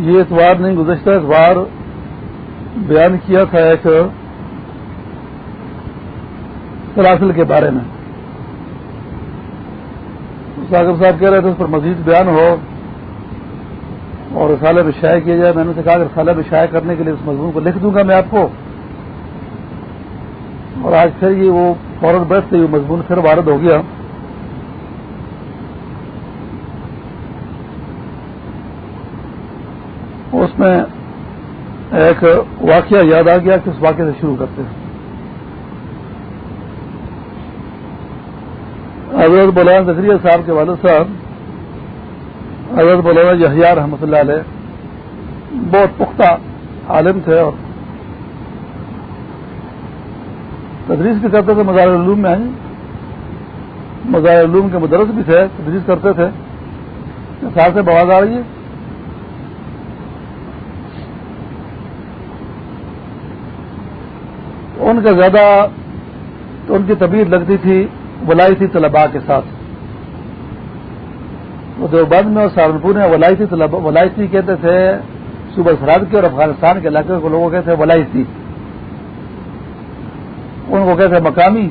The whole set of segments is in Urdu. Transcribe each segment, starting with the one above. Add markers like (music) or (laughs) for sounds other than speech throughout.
یہ اتوار نہیں گزشتہ اتوار بیان کیا تھا ایک سلاسل کے بارے میں۔ ساگر صاحب کہہ رہے تھے اس پر مزید بیان ہو اور رسالہ میں شائع کیا جائے۔ میں نے کہا کہ رسالہ میں شائع کرنے کے لیے اس مضمون کو لکھ دوں گا میں آپ کو۔ اور آج پھر یہ وہ فوراً بیٹھتے ہوئے مضمون پھر وارد ہو گیا۔ اس میں ایک واقعہ یاد آ گیا کہ اس واقعے سے شروع کرتے ہیں۔ حضرت مولانا زکریہ صاحب کے والد صاحب، حضرت مولانا یحییٰ رحمۃ اللہ علیہ، بہت پختہ عالم تھے اور تدریس بھی کرتے تھے مزار علوم میں مزار علوم کے مدرس بھی تھے، تدریس کرتے تھے۔ ساتھ سے بواز آ رہی ہے۔ ان کا زیادہ تو ان کی طبیعت لگتی تھی ولایتی طلباء کے ساتھ۔ وہ دیوبند میں اور سہارنپور میں ولایتی طلباء ولایتی کہتے تھے، صوبہ سرحد کے اور افغانستان کے علاقے کو لوگوں کہتے ہیں ولایتی ان کو کہتے ہیں مقامی،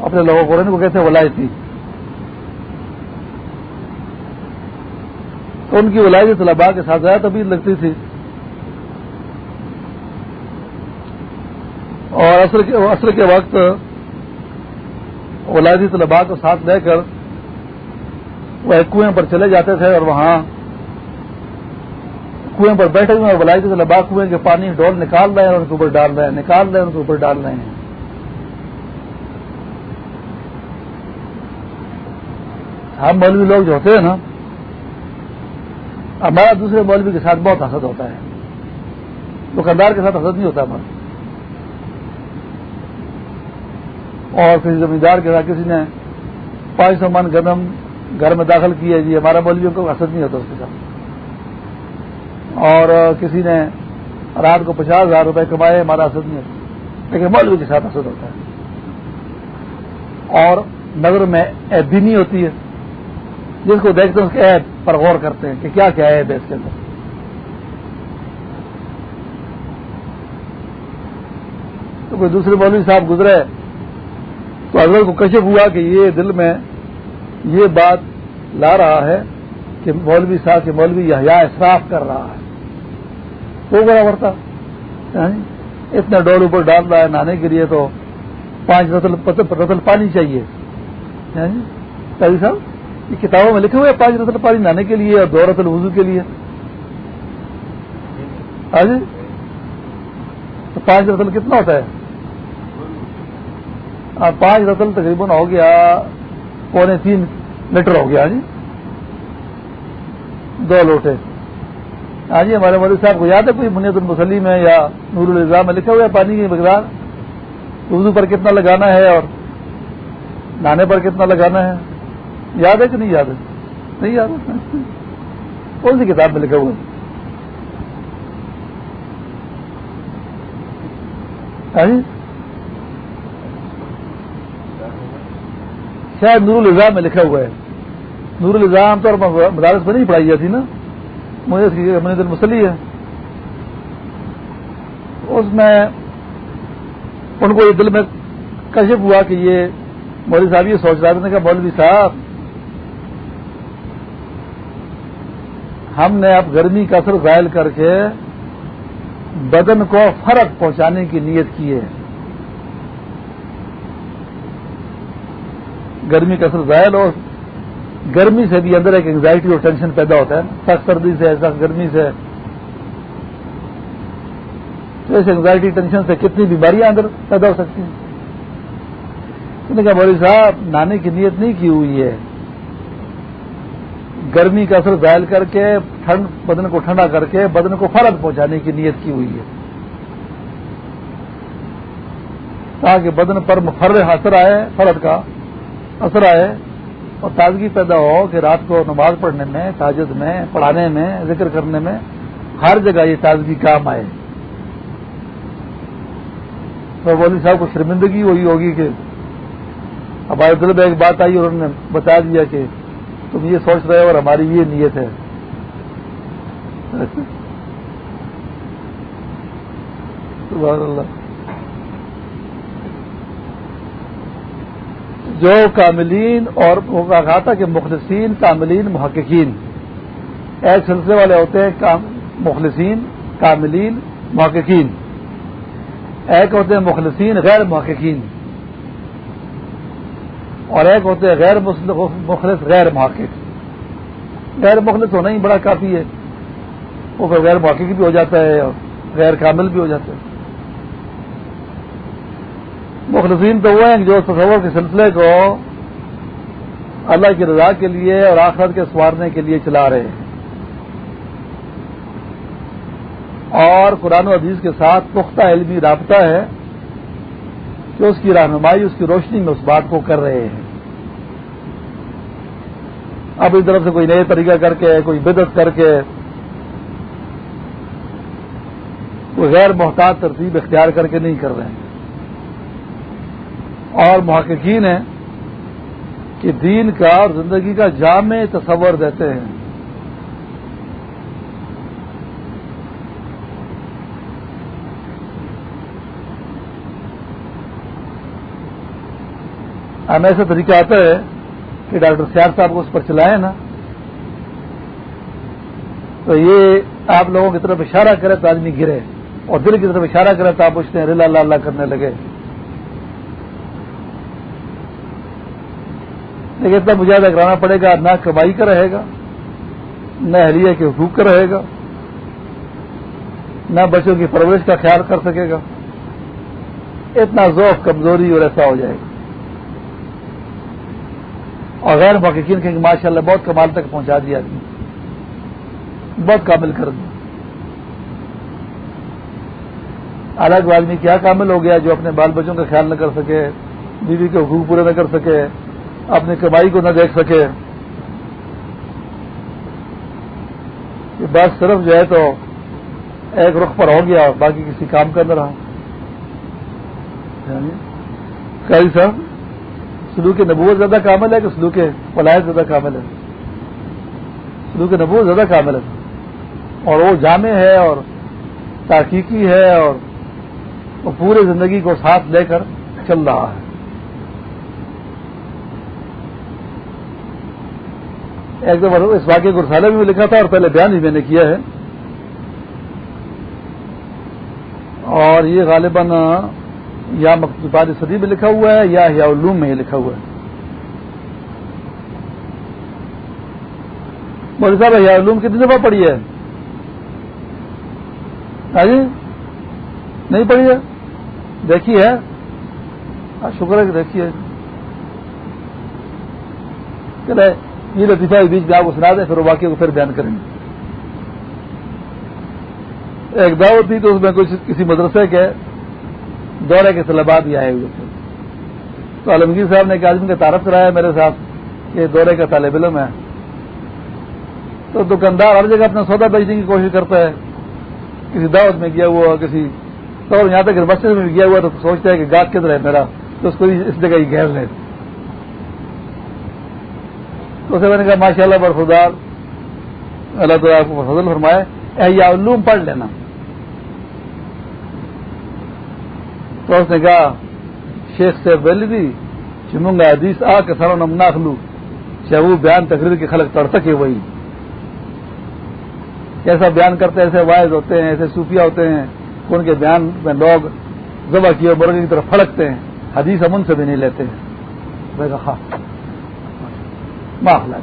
اپنے لوگوں کو ان کو کہتے ہیں ولایتی تو ان کی ولایتی طلباء کے ساتھ، زیادہ طبیعت لگتی تھی اور عصر کے وقت ولادی طلباء کو ساتھ لے کر وہ ایک کنویں پر چلے جاتے تھے اور وہاں کنویں پر بیٹھے ہوئے ولادی طلباء کنویں کے پانی ڈول نکال رہے ہیں اور ان کے اوپر ڈال رہے ہیں، نکال رہے ہیں، ان کے اوپر ڈال رہے ہیں۔ ہم مولوی لوگ جو ہوتے ہیں نا، ہمارا دوسرے مولوی کے ساتھ بہت حسد ہوتا ہے۔ دکاندار کے ساتھ حسد نہیں ہوتا ہمارا۔ اور کسی زمیندار کے ساتھ کسی نے پانچ سو من قدم گھر میں داخل کیے جی ہمارا مولویوں کو اثر نہیں ہوتا اس کے ساتھ۔ اور کسی نے رات کو پچاس ہزار روپے کمائے، ہمارا اثر نہیں ہوتا۔ لیکن مولوی کے ساتھ اثر ہوتا ہے۔ اور نظر میں ایپ بھی نہیں ہوتی ہے۔ جس کو دیکھتے ہیں اس کے ایپ پر غور کرتے ہیں کہ کیا کیا ایپ ہے اس کے اندر۔ تو کوئی دوسرے مولوی صاحب گزرے تو حضرت کو کشف ہوا کہ یہ دل میں یہ بات لا رہا ہے کہ مولوی صاحب کے مولوی یہ اصراف کر رہا ہے۔ تو برابر تھا۔ یعنی اتنا ڈول اوپر ڈال رہا ہے نہانے کے لیے تو پانچ رتل رتل پانی چاہیے۔ ہاں صاحب، یہ کتابوں میں لکھے ہوئے پانچ رتل پانی نہانے کے لیے اور دو رتل وضو کے لیے۔ ہاں جی؟ تو پانچ رتل کتنا ہوتا ہے؟ ہاں، پانچ رتل تقریباً ہو گیا، پونے تین لیٹر ہو گیا ہاں جی۔ دو لوٹے۔ ہاں جی ہمارے مودی صاحب کو یاد ہے، کوئی منیت المسلم ہے یا نور الزام میں لکھا ہوا ہے پانی کی مقدار؟ اردو پر کتنا لگانا ہے اور نہانے پر کتنا لگانا ہے؟ یاد ہے کہ نہیں یاد ہے؟ نہیں یاد ہے۔ کون سی کتاب میں لکھا ہوا ہے؟ ہاں جی۔ شاید نور الزام میں لکھا ہوا ہے۔ نور الزام طور پر مدارس میں نہیں پڑھائی جاتی نا۔ مجھے اس المسلی ہے۔ اس میں ان کو یہ دل میں کشف ہوا کہ یہ مولوی صاحب یہ سوچ رہا تھا کہ مولوی صاحب، ہم نے اب گرمی کا اثر ظاہر کر کے بدن کو فرق پہنچانے کی نیت کی ہے۔ گرمی کا اثر ظاہر ہو گرمی سے بھی اندر ایک انگزائٹی اور ٹینشن پیدا ہوتا ہے۔ سخت سردی سے، سخت گرمی سے۔ تو اس انگزائٹی ٹینشن سے کتنی بیماریاں اندر پیدا ہو سکتی ہیں؟ کہا بولی صاحب نانے کی نیت نہیں کی ہوئی ہے۔ گرمی کا اثر ظاہر کر کے، ٹھنڈ، بدن کو ٹھنڈا کر کے، بدن کو فرق پہنچانے کی نیت کی ہوئی ہے۔ تاکہ بدن پر مفر اثر آئے فرد کا۔ اثر آئے اور تازگی پیدا ہو کہ رات کو نماز پڑھنے میں، تاجد میں، پڑھانے میں، ذکر کرنے میں ہر جگہ یہ تازگی کام آئے۔ تو مودی صاحب کو شرمندگی وہی ہوگی کہ ہمارے دل میں ایک بات آئی اور انہوں نے بتا دیا کہ تم یہ سوچ رہے ہو اور ہماری یہ نیت ہے۔ (laughs) اللہ۔ جو کاملین اور کہا کہ مخلصین، کاملین، محققین۔ ایک سلسلے والے ہوتے ہیں مخلصین، کاملین، محققین۔ ایک ہوتے ہیں مخلصین، غیر محققین۔ اور ایک ہوتے ہیں غیر مخلص، غیر محقق۔ غیر مخلص ہونا ہی بڑا کافی ہے۔ وہ غیر محقق بھی ہو جاتا ہے اور غیر کامل بھی ہو جاتا ہے۔ مخلصین تو وہ ہیں جو تصور کے سلسلے کو اللہ کی رضا کے لیے اور آخرت کے سوارنے کے لیے چلا رہے ہیں۔ اور قرآن و حدیث کے ساتھ پختہ علمی رابطہ ہے کہ اس کی رہنمائی، اس کی روشنی میں اس بات کو کر رہے ہیں۔ اب اس طرف سے کوئی نئے طریقہ کر کے، کوئی بدت کر کے، کوئی غیر محتاط ترتیب اختیار کر کے نہیں کر رہے۔ ہیں اور محققین ہیں کہ دین کا اور زندگی کا جامع تصور دیتے ہیں۔ ہمیں ایسا طریقہ آتا ہے کہ ڈاکٹر سیار صاحب کو اس پر چلائے نا۔ تو یہ آپ لوگوں کی طرف اشارہ کرے تو آدمی گرے اور دل کی طرف اشارہ کرے تو آپ پوچھتے ہیں رلا اللہ اللہ کرنے لگے۔ لیکن اتنا مجاہدہ کرانا پڑے گا، نہ کمائی کا رہے گا، نہ اہلیہ کے حقوق کا رہے گا، نہ بچوں کی پرورش کا خیال کر سکے گا۔ اتنا ذوق، کمزوری اور ایسا ہو جائے گا۔ اور غیر محققین کہ ماشاء اللہ بہت کمال تک پہنچا دیا آدمی۔ بہت کامل کر دیا۔ الگ آدمی کیا کامل ہو گیا جو اپنے بال بچوں کا خیال نہ کر سکے، بیوی کے حقوق پورے نہ کر سکے۔ اپنی کمائی کو نہ دیکھ سکے۔ بس صرف جو ہے تو ایک رخ پر ہو گیا، باقی کسی کام کا نہ رہا کئی صاحب، سلوک نبوت زیادہ کامل ہے کہ سلوک ولایت زیادہ کامل ہے؟ سلوک نبوت زیادہ کامل ہے۔ اور وہ جامع ہے اور تحقیقی ہے اور وہ پورے زندگی کو ساتھ لے کر چل رہا ہے۔ ایک دفعہ اس واقعے کو میں لکھا تھا اور پہلے بیان ہی میں نے کیا ہے۔ اور یہ غالباً یا مکتوبات صدی میں لکھا ہوا ہے یا علوم میں ہی لکھا ہوا ہے۔ مودی صاحب یا علوم کتنی دفعہ پڑھی ہے؟ ہاں جی؟ نہیں پڑھی ہے؟ دیکھی ہے؟ ہاں، شکر ہے کہ دیکھی ہے۔ چلے یہ لطیفہ بیچ میں آپ کو سنا دیں، پھر وہ واقعے کو پھر بیان کریں گے۔ ایک دعوت تھی تو اس میں کچھ کسی مدرسے کے دورے کے طلبات بھی آئے ہوئے تھے۔ تو عالمگیر صاحب نے ایک آدمی کا تعارف کرایا میرے ساتھ کہ دورے کا طالب علم ہے۔ تو دکاندار ہر جگہ اپنا سودا بیچنے کی کوشش کرتا ہے۔ کسی دعوت میں گیا ہوا، کسی تو یہاں تک مسجد میں گیا ہوا تو سوچتا ہے کہ گاٹ کدھر ہے میرا، تو اس کو اس جگہ ہی گھیر لے تو اسے میں نے کہا ماشاء اللہ برفدار اللہ تعالیٰ آپ کو فضل فرمائے۔ یا علوم پڑھ لینا۔ تو اس نے کہا، شیخ سے ویلی چمنگا حدیث آ کے سرو نم ناخلو چاہے وہ بیان تقریر کے خلق تڑ سکے وہی۔ کیسا بیان کرتے ہیں؟ ایسے وائز ہوتے ہیں، ایسے صوفیہ ہوتے ہیں۔ ان کے بیان میں لوگ ذبح کیے مرغے کی طرف پھڑکتے ہیں۔ حدیث امن سے بھی نہیں لیتے۔ ہیں ہاں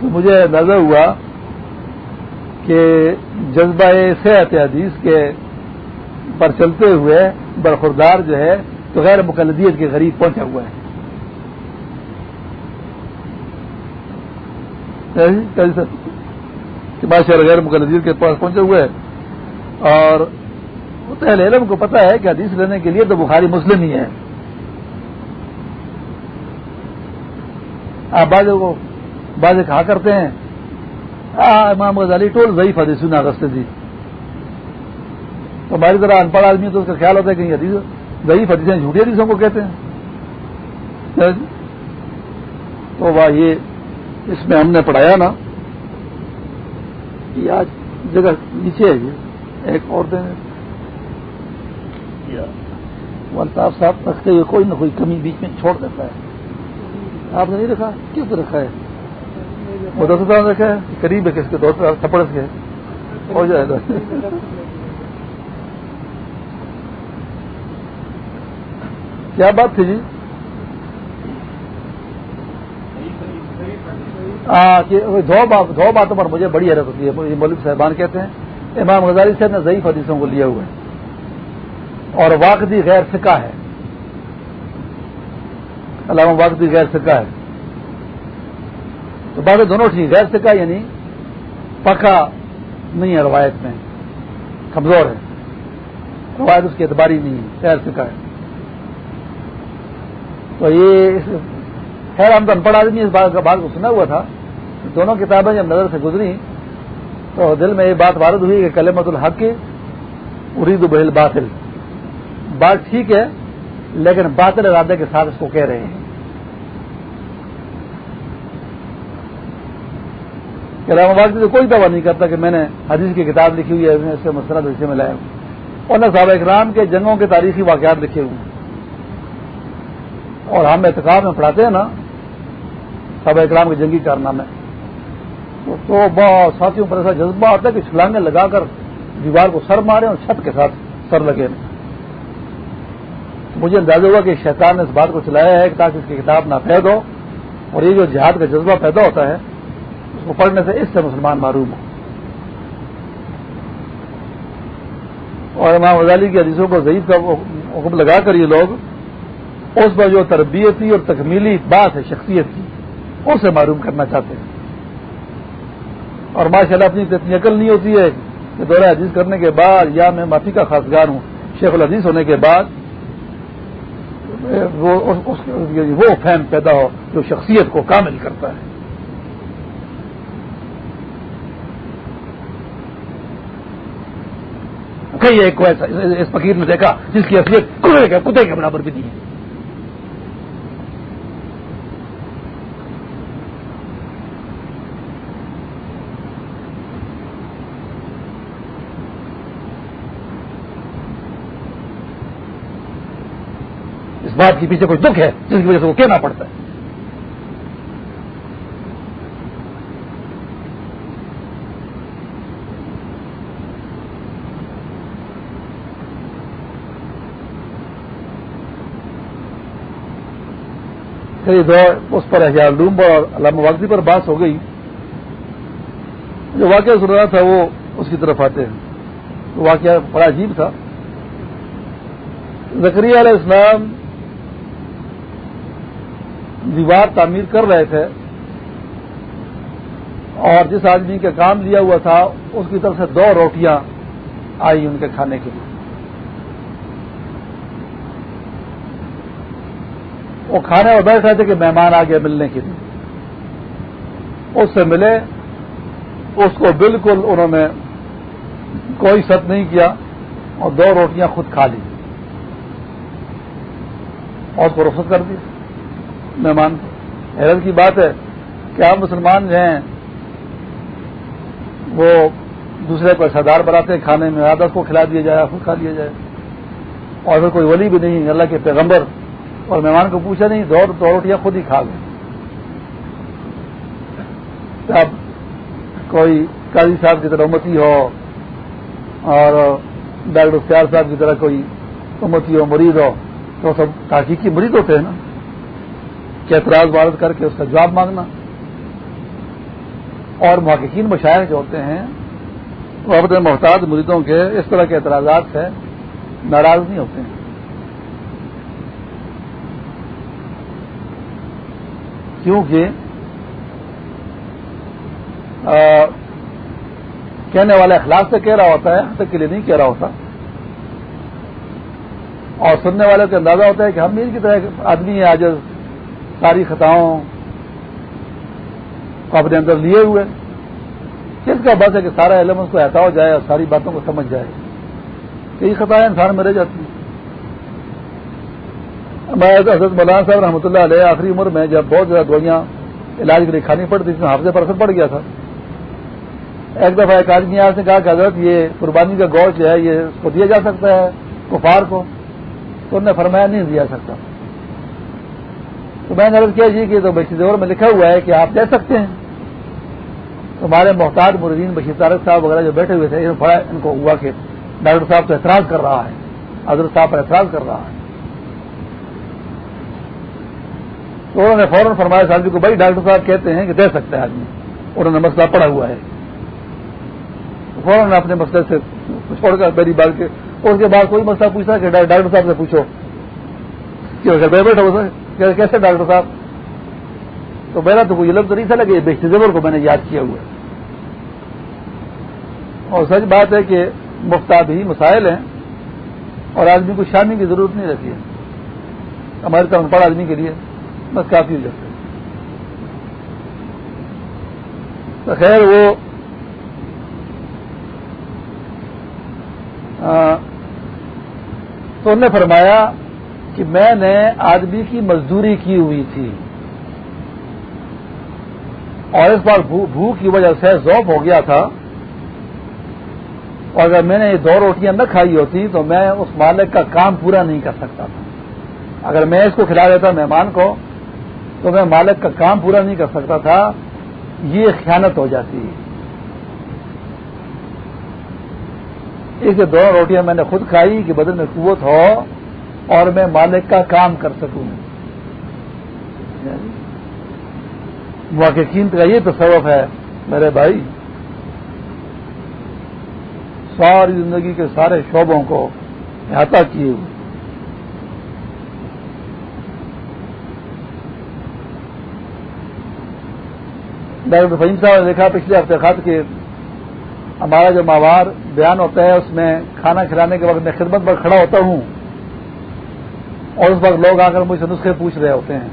تو مجھے نظر ہوا کہ جذبہ صحت حدیث کے پر چلتے ہوئے برخوردار جو ہے تو غیر مقلدیت کے غریب پہنچا ہوا ہے۔ بادشاہ جی؟ جی غیر مقلدیت کے پاس پہنچے ہوئے اور علم کو پتا ہے کہ حدیث لینے کے لیے تو بخاری مسلم ہی ہے۔ آپ بعض کو بعض کہا کرتے ہیں امام غزالی ٹول ضعیف حدیث سنا رست جی تو ہماری طرح ان پڑھ آدمی تو اس کا خیال ہوتا ہے کہ حدیث ضعیف حدیثیں جھوٹی حدیثوں کو کہتے ہیں۔ جی۔ تو وہ یہ اس میں ہم نے پڑھایا نا یہ آج جگہ نیچے ہے یہ۔ ایک اور دن الطاف صاحب، رکھتے ہوئے کوئی نہ کوئی کمی بیچ میں چھوڑ دیتا ہے۔ آپ نے نہیں رکھا؟ کس رکھا ہے؟ وہ دس ہزار رکھا ہے، قریب ہے کس کے دو تھپڑ کے۔ ہو جائے گا کیا بات تھی جی؟ دو باتوں پر مجھے بڑی حیرت ہوتی ہے۔ مولک صاحبان کہتے ہیں، امام غزالی صاحب نے ضعیف حدیثوں کو لیا ہوا ہے۔ اور واقعی غیر سکا ہے۔ علامہ واقعی غیر سکا ہے۔ تو باتیں دونوں ٹھیک، غیر سکا یعنی پکا نہیں ہے، روایت میں کمزور ہے۔ روایت اس کی اعتباری نہیں ہے، غیر سکا ہے۔ تو یہ خیر ہم تو ان پڑھ آدمی اس بات کو سنا ہوا تھا۔ دونوں کتابیں جب نظر سے گزری تو دل میں یہ بات وارد ہوئی کہ کلمت الحق کی ارید بہل باطل۔ بات ٹھیک ہے لیکن باطل ارادے کے ساتھ اس کو کہہ رہے ہیں۔ علامہ آباد کی تو کوئی دعویٰ نہیں کرتا کہ میں نے حدیث کی کتاب لکھی ہوئی ہے اس سے مسئلہ حصے میں لایا ہوں۔ اور نہ صحابہ اکرام کے جنگوں کے تاریخی واقعات لکھے ہوئے ہیں۔ اور ہم اعتقاد میں پڑھاتے ہیں نا سب اکرام کے جنگی کارنامے۔ تو بہت ساتھیوں پر ایسا جذبہ آتا ہے کہ چھلانگیں لگا کر دیوار کو سر مارے اور چھت کے ساتھ سر لگے۔ مجھے اندازہ ہوا کہ شیطان نے اس بات کو چلایا ہے تاکہ اس کی کتاب ناپید ہو اور یہ جو جہاد کا جذبہ پیدا ہوتا ہے، اس کو پڑھنے سے اس سے مسلمان معروم ہو اور امام غزالی کی حدیثوں کو ضعیف کا حکم لگا کر یہ لوگ، اس میں جو تربیتی اور تکمیلی بات ہے، شخصیت کی، اسے معروم کرنا چاہتے ہیں۔ اور ماشاء اللہ اپنی اتنی عقل نہیں ہوتی ہے کہ دورہ حدیث کرنے کے بعد یا میں معافی کا خاصگار ہوں، شیخ الحدیث ہونے کے بعد وہ فہم پیدا ہو جو شخصیت کو کامل کرتا ہے۔ کئی ایک ایسا اس فقیر نے دیکھا جس کی حیثیت کتے کے برابر بھی نہیں ہے۔ بات کے پیچھے کوئی دکھ ہے جس کی وجہ سے وہ کہنا پڑتا ہے۔ اس پر لوم اور علامہ واقعی پر بات ہو گئی۔ جو واقعہ سن رہا تھا وہ اس کی طرف آتے ہیں۔ تو واقعہ بڑا عجیب تھا۔ زکریہ علیہ السلام دیوار تعمیر کر رہے تھے اور جس آدمی کا کام لیا ہوا تھا، اس کی طرف سے دو روٹیاں آئی ان کے کھانے کے لیے۔ وہ کھانے اور بیٹھ رہے تھے کہ مہمان آ گئے ملنے کے لیے۔ اس سے ملے، اس کو بالکل انہوں نے کوئی ست نہیں کیا اور دو روٹیاں خود کھا لی اور اس کو رخصت کر دی مہمان۔ حیرت کی بات ہے کہ آپ مسلمان جو ہیں، وہ دوسرے کو سردار بناتے ہیں، کھانے میں عادت کو کھلا دیا جائے خود کھا لیا جائے۔ اور پھر کوئی ولی بھی نہیں، اللہ کے پیغمبر اور مہمان کو پوچھا نہیں، دو دو روٹیاں خود ہی کھا گئے اب کوئی قاضی صاحب کی طرح امتی ہو اور ڈاکٹر سیار صاحب کی طرح کوئی امتی ہو مریض ہو، تو سب تحقیقی مریض ہوتے ہیں نا۔ کہ اعتراض وارد کر کے اس کا جواب مانگنا۔ اور محققین مشاعر جو ہوتے ہیں وہ اپنے محتاط مریدوں کے اس طرح کے اعتراضات سے ناراض نہیں ہوتے ہیں۔ کیونکہ کہنے والا اخلاق سے کہہ رہا ہوتا ہے حد تک کے لیے نہیں کہہ رہا ہوتا۔ اور سننے والے کو اندازہ ہوتا ہے کہ ہم ان کی طرح آدمی ہیں، آج ساری خطاؤں کو اپنے اندر لیے ہوئے۔ کس کا بس ہے کہ سارا علم اس کو احتا ہو جائے اور ساری باتوں کو سمجھ جائے؟ کئی خطائیں انسان میں رہ جاتی ہیں۔ حضرت مولانا صاحب رحمۃ اللہ علیہ آخری عمر میں جب بہت زیادہ دوائیاں علاج کے لیے کھانی پڑتی تھی حافظے پر اثر پڑ گیا تھا۔ ایک دفعہ ایک آدمی سے کہا کہ حضرت، یہ قربانی کا گوشت جو ہے، یہ اس کو دیا جا سکتا ہے کفار کو؟ تو انہوں نے فرمایا نہیں دیا سکتا۔ تو میں نے عرض کیا جی کہ تو بشیر دور میں لکھا ہوا ہے کہ آپ دے سکتے ہیں۔ ہمارے محتاط مردین بشیر طارق صاحب وغیرہ جو بیٹھے ہوئے تھے بڑا ان کو ہوا کہ ڈاکٹر صاحب تو اعتراض کر رہا ہے، حضرت صاحب پر اعتراض کر رہا ہے۔ تو انہوں نے فوراً فرمایا صاحب جی کو بھائی ڈاکٹر صاحب کہتے ہیں کہ دے سکتے ہیں آدمی۔ انہوں نے مسئلہ پڑا ہوا ہے۔ فوراً اپنے مسئلے سے چھوڑ کر میری بات کے، اور اس کے بعد کوئی مسئلہ پوچھتا کہ ڈاکٹر صاحب سے پوچھو۔ کہ بیٹھا ہو سکے کیسے ڈاکٹر صاحب؟ تو میرا تو کوئی علم تو نہیں تھا لگے بیشتی زبر کو میں نے یاد کیا ہوا ہے۔ اور سچ بات ہے کہ مفتاب ہی مسائل ہیں، اور آدمی کو شامی کی ضرورت نہیں رہتی ہے۔ ہمارے تو پڑھ آدمی کے لیے بس کافی ہو جاتا ہے۔ تو خیر وہ تو نے فرمایا کہ میں نے آدمی کی مزدوری کی ہوئی تھی۔ اور اس بار بھوک کی وجہ سے ذوق ہو گیا تھا۔ اور اگر میں نے یہ دو روٹیاں نہ کھائی ہوتی تو میں اس مالک کا کام پورا نہیں کر سکتا تھا۔ اگر میں اس کو کھلا دیتا مہمان کو تو میں مالک کا کام پورا نہیں کر سکتا تھا۔ یہ خیانت ہو جاتی۔ ہے اس دونوں روٹیاں میں نے خود کھائی کہ بدن میں قوت ہو۔ اور میں مالک کا کام کر سکوں۔ محققین کا یہ تصوف ہے، میرے بھائی، ساری زندگی کے سارے شعبوں کو احاطہ کیے ہوئے۔ ڈاکٹر فہیم صاحب نے دیکھا پچھلے ہفتے خط کے ہمارا جو ماوار بیان ہوتا ہے، اس میں کھانا کھلانے کے وقت میں خدمت پر کھڑا ہوتا ہوں۔ اور اس وقت لوگ آ کر مجھ سے نسخے پوچھ رہے ہوتے ہیں،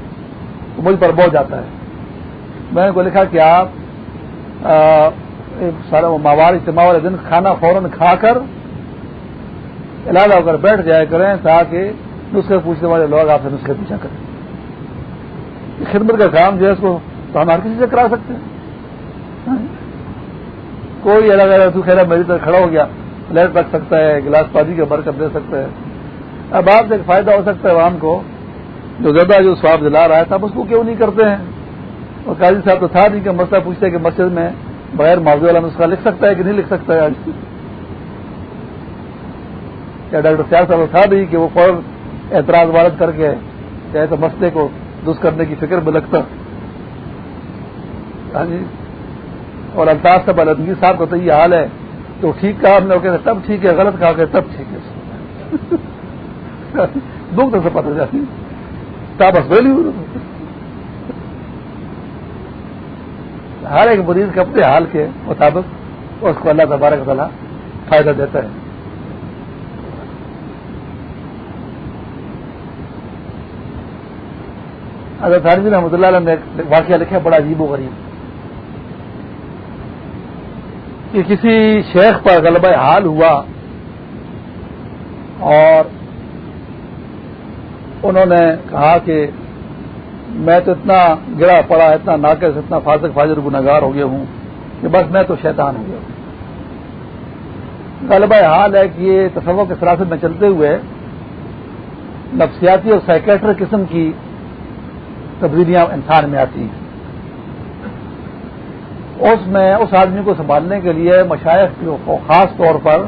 تو مجھ پر بہت جاتا ہے۔ میں نے کو لکھا کہ آپ سارا ماوار اجتماع والے دن کھانا فوراً کھا کر علاج ہو کر بیٹھ جایا کریں تاکہ نسخے پوچھنے والے لوگ آپ سے نسخے پوچھا کریں۔ خدمت کا کام جو ہے، اس کو تو ہم ہر کسی سے کرا سکتے ہیں۔ کوئی الگ الگ تو خیر میری طرح کھڑا ہو گیا پلیٹ رکھ سکتا ہے گلاس پانی کا برکت دے سکتا ہے۔ اب آپ سے ایک فائدہ ہو سکتا ہے عوام کو، جو زیادہ جو سواب دلا رہا ہے، تب اس کو کیوں نہیں کرتے ہیں؟ اور قاضی صاحب تو تھا نہیں کہ مسئلہ پوچھتے کہ مسجد میں بغیر موضوع والا نسخہ لکھ سکتا ہے کہ نہیں لکھ سکتا ہے آج؟ کیا ڈاکٹر سیاح صاحب تھا بھی کہ وہ فوراً اعتراض وارد کر کے چاہے تو مسئلے کو درست کرنے کی فکر میں لگتا؟ ہاں جی۔ اور الطاف صاحب الدگی صاحب کا تو یہ حال ہے تو ٹھیک کہا ہم نے کہتے تب ٹھیک ہے، غلط کہا کہ تب ٹھیک ہے۔ دکھ تو سے پتہ جاتی تابس ویلی ہر ایک مریض کے اپنے حال کے مطابق اس کو اللہ تبارک تعالیٰ فائدہ دیتا ہے اگر تھانوی رحمۃ اللہ علیہ نے واقعہ لکھا بڑا عجیب و غریب کہ کسی شیخ پر غلبہ حال ہوا اور انہوں نے کہا کہ میں تو اتنا گرا پڑا اتنا ناقص، اتنا فاسق، فاجر گناگار ہو گیا ہوں کہ بس میں تو شیطان ہو گیا ہوں۔ غلبہ حال ہے کہ یہ تصور کے سراست میں چلتے ہوئے نفسیاتی اور سائکیٹر قسم کی تبدیلیاں انسان میں آتی ہیں۔ اس میں اس آدمی کو سنبھالنے کے لیے مشائق کو خاص طور پر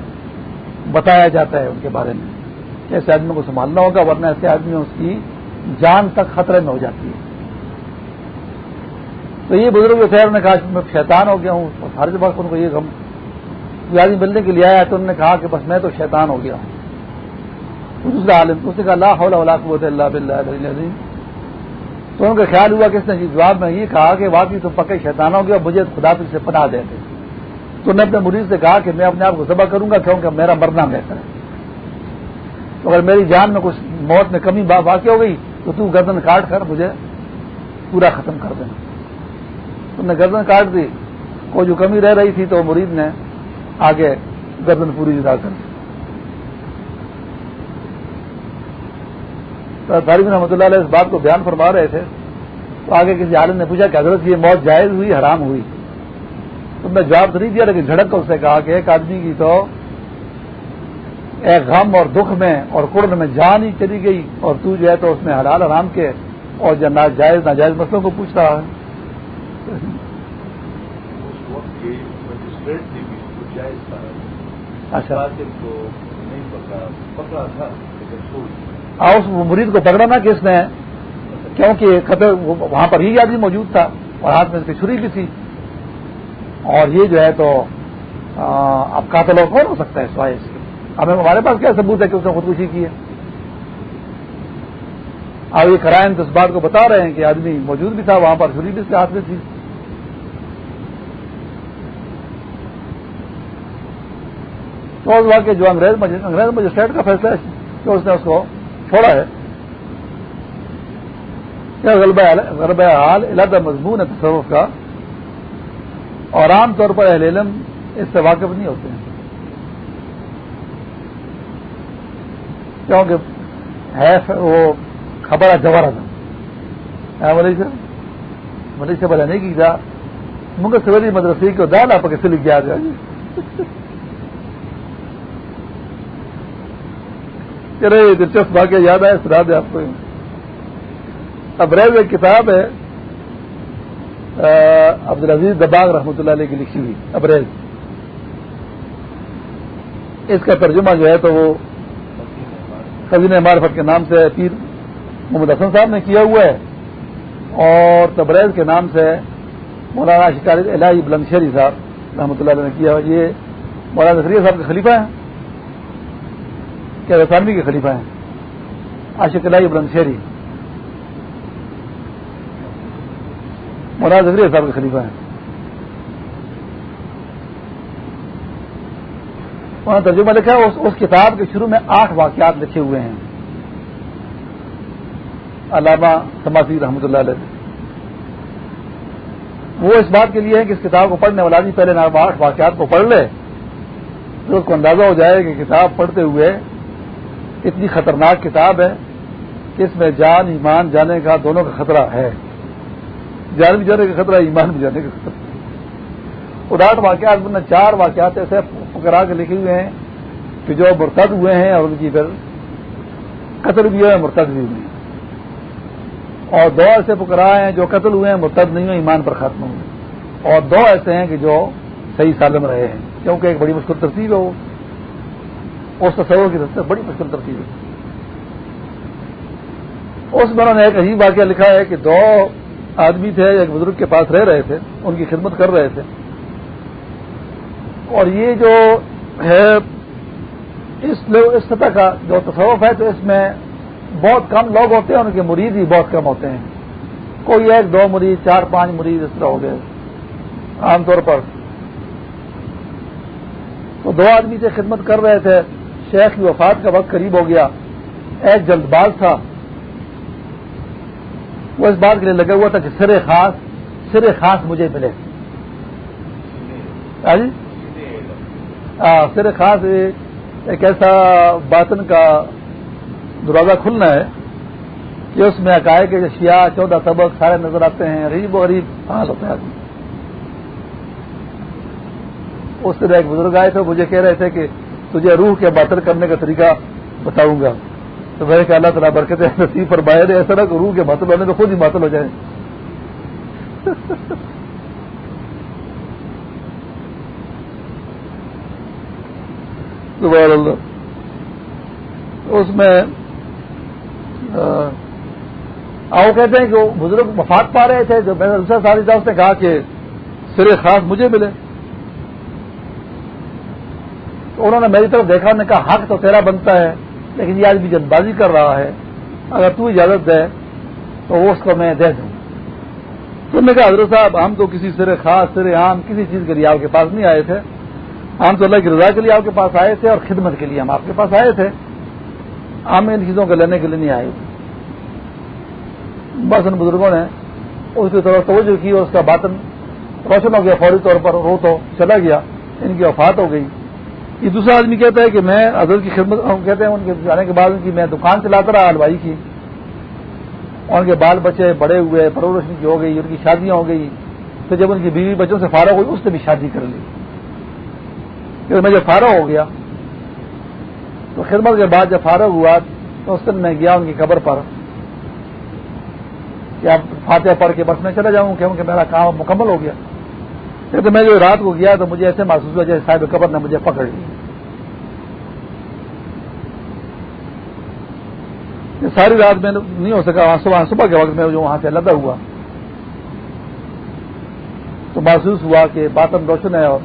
بتایا جاتا ہے ان کے بارے میں۔ ایسے آدمی کو سنبھالنا ہوگا، ورنہ ایسے آدمی اس کی جان تک خطرے میں ہو جاتی ہے۔ تو یہ بزرگ خیر نے کہا، میں شیطان ہو گیا ہوں ہر وقت ان کو یہ غم۔ آدمی ملنے کے لیے آیا تو انہوں نے کہا کہ بس میں تو شیطان ہو گیا ہوں۔ دوسرا عالم، اس نے کہا اللہ اللہ قبط اللہ بلّہ تو ان کا خیال ہوا کہ اس نے جی جواب میں یہ کہا کہ واقعی تو پکے شیطان ہو گیا مجھے خدا سے پناہ دے دے۔ تو نے اپنے مریض سے کہا کہ میں اپنے آپ کو ذبح کروں گا کیونکہ میرا مرنا بہتر ہے۔ اگر میری جان میں کچھ موت میں کمی واقع ہو گئی، تو تو گردن کاٹ کر مجھے پورا ختم کر دینا۔ تم نے گردن کاٹ دی کوئی جو کمی رہ رہی تھی تو مرید نے آگے گردن پوری جدا کر دی۔ طالب رحمۃ اللہ علیہ اس بات کو بیان فرما رہے تھے۔ تو آگے کسی عالم نے پوچھا کہ حضرت یہ موت جائز ہوئی، حرام ہوئی؟ تم نے جواب تو نہیں دیا، لیکن جھڑک کر اس سے کہا کہ ایک آدمی کی تو ایک غم اور دکھ میں اور کڑن میں جان ہی چلی گئی اور تو جو ہے تو اس میں حلال آرام کے اور جو ناجائز ناجائز مسئلوں کو پوچھ رہا ہے۔ اچھا۔ اس مرید کو پکڑا نا کہ اس نے کیونکہ خطر وہاں پر ہی آدمی موجود تھا اور ہاتھ میں اس کی چھری بھی تھی۔ اور یہ جو ہے تو اب قاتل اور کون ہو سکتا ہے سوائے اس کے ہمیں ہمارے پاس کیا ثبوت ہے کہ اس نے خودکشی کی ہے؟ اب یہ کرائن تو اس بات کو بتا رہے ہیں کہ آدمی موجود بھی تھا، وہاں پر چھری بھی اس کے ہاتھ میں تھی۔ تو اس واقع جو انگریز انگریز مجسٹریٹ کا فیصلہ ہے کہ اس نے اس کو چھوڑا ہے۔ کیا غلبہ حال علیحدہ مضمون ہے تصوف کا۔ اور عام طور پر اہل علم اس سے واقف نہیں ہوتے ہیں۔ کیونکہ ہے وہ خبر ہے جوہر تھا بولی سے بلا نہیں کی جا مگر سویری مدرسی کو دال آپ کیسے لکھ گیا چلے دلچسپ واقعہ یاد آئے سنا دے آپ کو۔ ابریز ایک کتاب ہے عبد العزیز دباغ رحمۃ اللہ علیہ کی لکھی ہوئی۔ ابریز اس کا ترجمہ جو ہے تو وہ خزین معرفت کے نام سے پیر محمد حسن صاحب نے کیا ہوا ہے اور تبریز کے نام سے مولانا شکار الہی بلند شہری صاحب رحمۃ اللہ علیہ نے کیا یہ مولانا نصریہ صاحب کے خلیفہ ہیں؟ کیا رسانوی کے خلیفہ ہیں؟ عاشق الہی بلند شہری مولانا نظریہ صاحب کے خلیفہ ہیں۔ انہوں نے ترجمہ لکھا اس, اس کتاب کے شروع میں آٹھ واقعات لکھے ہوئے ہیں۔ علامہ سماسی رحمۃ اللہ علیہ۔ وہ اس بات کے لیے ہے کہ اس کتاب کو پڑھنے والا آدمی پہلے آٹھ واقعات کو پڑھ لے تو اس کو اندازہ ہو جائے کہ کتاب پڑھتے ہوئے اتنی خطرناک کتاب ہے کہ اس میں جان ایمان جانے کا دونوں کا خطرہ ہے۔ جان بھی جانے کا خطرہ ایمان بھی جانے کا خطرہ۔ اور آٹھ واقعات نے چار واقعات ایسے کرا کے لکھے ہوئے ہیں کہ جو مرتد ہوئے ہیں، اور ان کی پھر قتل بھی ہوئے مرتد بھی ہوئے ہیں۔ اور دو ایسے پکرا ہیں جو قتل ہوئے ہیں، مرتد نہیں ہوئے، ایمان پر ختم ہوئے اور دو ایسے ہیں کہ جو صحیح سالم رہے ہیں، کیونکہ ایک بڑی مشکل ترتیب ہے وہ۔ اس تصور کی طرف سے بڑی مشکل ترتیب ہے۔ اس میں انہوں نے ایک عجیب واقعہ لکھا ہے کہ دو آدمی تھے، ایک بزرگ کے پاس رہ رہے تھے، ان کی خدمت کر رہے تھے۔ اور یہ جو ہے، اس اس سطح کا جو تصوف ہے، تو اس میں بہت کم لوگ ہوتے ہیں، ان کے مریض ہی بہت کم ہوتے ہیں۔ کوئی ایک، دو مریض چار، پانچ مریض اس طرح ہو گئے عام طور پر۔ تو دو آدمی سے خدمت کر رہے تھے، شیخ کی وفات کا وقت قریب ہو گیا، ایک جلد باز تھا۔ وہ اس بات کے لیے لگا ہوا تھا کہ سر خاص سر خاص مجھے ملے۔ ہاں جی؟ ہاں جی سر خاص ایک ایسا باطن کا دروازہ کھلنا ہے کہ اس میں عقائد کے شیعہ چودہ سبق سارے نظر آتے ہیں، غریب و غریب حال ہوتا ہے آدمی اس طرح ایک بزرگ آئے تھے مجھے کہہ رہے تھے کہ تجھے روح کے باطل کرنے کا طریقہ بتاؤں گا۔ تو میں کہ اللہ تعالیٰ برکت نصیب پر باہر ایسا نہ کہ روح کے باطل ہونے تو خود ہی باطل ہو جائیں۔ (laughs) جائے اللہ اس میں آؤ کہتے ہیں کہ وہ بزرگ مفاد پا رہے تھے، جو میں نے دوسرا ساری تھا اس نے کہا کہ سرے خاص مجھے ملے۔ تو انہوں نے میری طرف دیکھا، انہوں نے کہا، حق تو تیرا بنتا ہے، لیکن یہ آج بھی جلد بازی کر رہا ہے۔ اگر تو اجازت دے، تو وہ اس کو میں دے دوں۔ تو نے کہا، حضرت صاحب، ہم تو کسی سرے خاص سرے عام، کسی چیز کے لیے آپ کے پاس نہیں آئے تھے۔ ہم تو اللہ کی رضا کے لیے آپ کے پاس آئے تھے اور خدمت کے لیے ہم آپ کے پاس آئے تھے۔ ہم ان چیزوں کو لینے کے لیے نہیں آئے۔ بس ان بزرگوں نے اس کی طرف توجہ کی اور اس کا باطن روشن ہو گیا۔ فوری طور پر رو تو چلا گیا۔ ان کی وفات ہو گئی۔ یہ دوسرا آدمی کہتا ہے کہ میں حضرت کی خدمت کہتے ہیں ان کے جانے کے بعد ان کی میں دکان چلاتا رہا ہلوائی کی۔ اور ان کے بال بچے بڑے ہوئے، پرورش کی ہو گئی، ان کی شادیاں ہو گئی۔ پھر جب ان کی بیوی بچوں سے فارغ ہوئی، اس نے بھی شادی کر لی۔ پھر میں جب فارغ ہو گیا، تو خدمت کے بعد جب فارغ ہوا، تو اس دن میں گیا ان کی قبر پر کہ آپ فاتح پڑھ کے بس میں چلا جاؤں، کیونکہ میرا کام مکمل ہو گیا۔ تو میں جو رات کو گیا تو مجھے ایسے محسوس ہوا جیسے صاحب قبر نے مجھے پکڑ لی ساری رات میں نہیں ہو سکا، وہاں صبح صبح کے وقت میں جو وہاں سے لدا ہوا۔ تو محسوس ہوا کہ باتم روشن ہے اور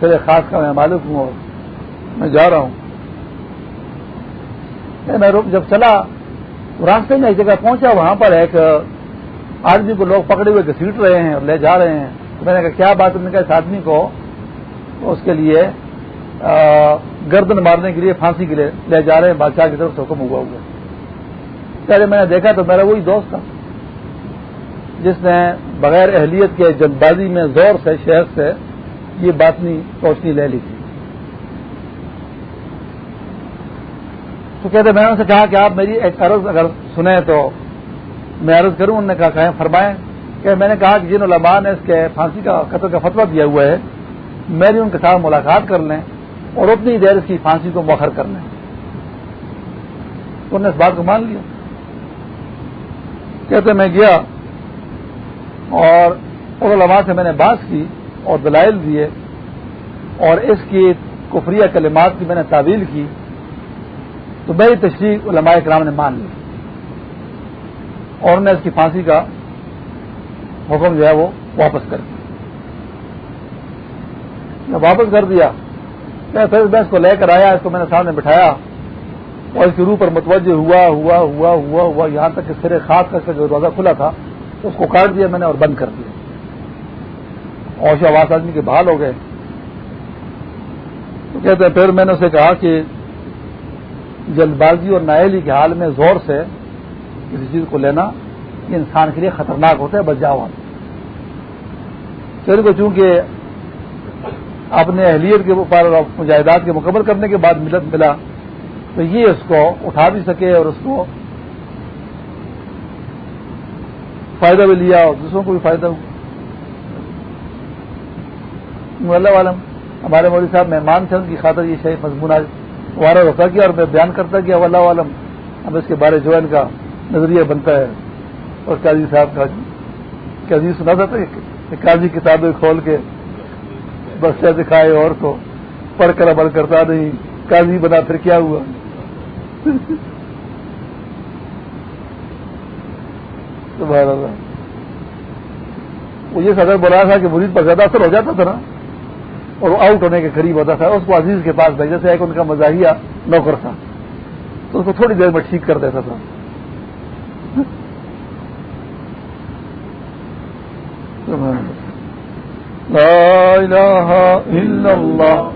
پھر خاص کا میں مالک ہوں اور میں جا رہا ہوں۔ میں جب چلا، راستے میں ایک جگہ پہنچا، وہاں پر ایک آدمی کو لوگ پکڑے ہوئے گھسیٹ رہے ہیں اور لے جا رہے ہیں۔ تو میں نے کہا، کیا بات نے کہا، اس آدمی کو اس کے لیے گردن مارنے کے لیے، پھانسی کے لیے لے جا رہے ہیں۔ بادشاہ کی طرف سے حکم ہوا ہوا۔ پہلے میں نے دیکھا تو میرا وہی دوست تھا، جس نے بغیر اہلیت کے جلد بازی میں زور سے، شہر سے یہ بات نہیں روشنی لے لی تھی۔ تو کہتے میں نے ان سے کہا کہ آپ میری ایک عرض اگر سنیں تو میں عرض کروں، انہوں نے کہا، کہیں فرمائیں کہ میں نے کہا کہ جن علماء نے اس کے پھانسی کا قتل کا فتویٰ دیا ہوا ہے میری ان کے ساتھ ملاقات کر لیں اور اتنی دیر اس کی پھانسی کو مؤخر کر لیں۔ تو انہوں نے اس بات کو مان لیا۔ کہتے میں گیا اور علماء سے میں نے بات کی اور دلائل دیے اور اس کی کفریہ کلمات کی میں نے تعویل کی، تو میری تشریح علماء کرام نے مان لی۔ اور انہوں نے اس کی پھانسی کا حکم جو ہے وہ واپس کر دیا۔ میں واپس کر دیا۔ میں پھر میں اس کو لے کر آیا، اس کو میں نے سامنے بٹھایا اور اس کے روح پر متوجہ ہوا ہوا ہوا ہوا ہوا۔ یہاں تک کہ سرے خاص کر کے جو دروازہ کھلا تھا، اس کو کاٹ دیا میں نے اور بند کر دیا۔ اور آواز آدمی کے بحال ہو گئے۔ تو کہتے ہیں، پھر میں نے اسے کہا کہ جلد بازی اور نائلی کے حال میں زور سے کسی چیز کو لینا یہ انسان کے لیے خطرناک ہوتا ہے، بچ جاؤ پھر کو چونکہ اپنے اہلیت کے اوپر مجاہدات کے مکمل کرنے کے بعد ملت ملا، تو یہ اس کو اٹھا بھی سکے اور اس کو فائدہ بھی لیا اور دوسروں کو بھی فائدہ ہو اللہ عالم، ہمارے مودی صاحب مہمان تھے، ان کی خاطر یہ شہید مضمون آج ہمارا روکا کیا اور میں بیان کرتا کیا اللہ عالم، اب اس کے بارے جو ان کا نظریہ بنتا ہے۔ اور قاضی صاحب کا، قاضی سنا تھا کہ قاضی کتابیں کھول کے بس دکھائے اور کو پڑھ کر عمل کرتا نہیں، قاضی بنا پھر کیا ہوا؟ (laughs) وہ یہ صدر بولا تھا کہ مرید پر زیادہ اثر ہو جاتا تھا نا۔ اور وہ آؤٹ ہونے کے قریب ہوتا تھا۔ اس کو عزیز کے پاس بھیجا سے ایک ان کا مزاحیہ نوکر تھا۔ تو اس کو تھوڑی دیر میں ٹھیک کر دیتا تھا۔ لا الہ الا اللہ۔